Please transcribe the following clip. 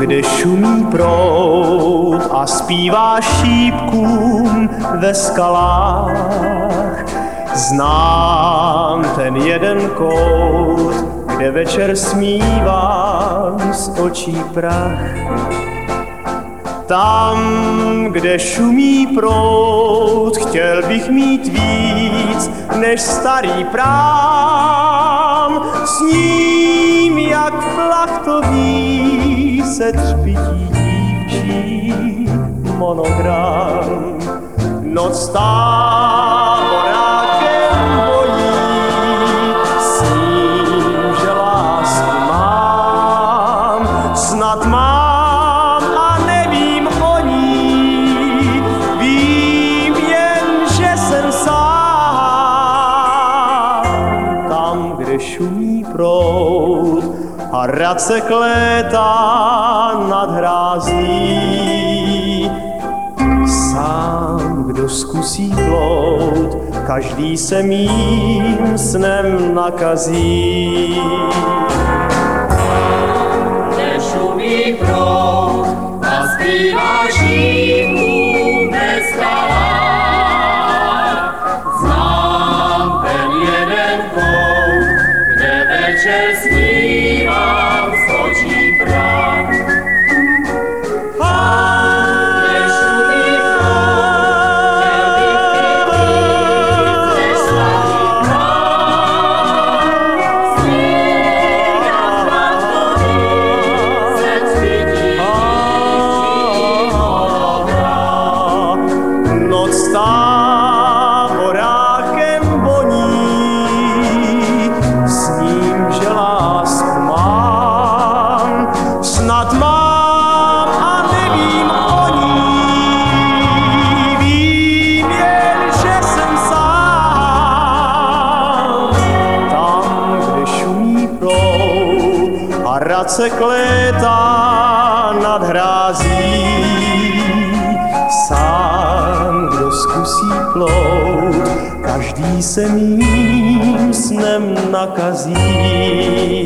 kde šumí prout a zpívá šípkům ve skalách. Znám ten jeden kout, kde večer smívám z očí prach. Tam, kde šumí prout, chtěl bych mít víc než starý prám. S ním, jak plachtový, se třpití dívčí monogram. Noc táborákem a rad se klétá nad hrází, sám, kdo zkusí plout, každý se mým snem nakazí. Kde šumí proud a zpívá skalách. Znám ten jeden kout, kde večer snívám proud a rad se klétá nad hrází, sám, kdo zkusí plout, každý se mým snem nakazí.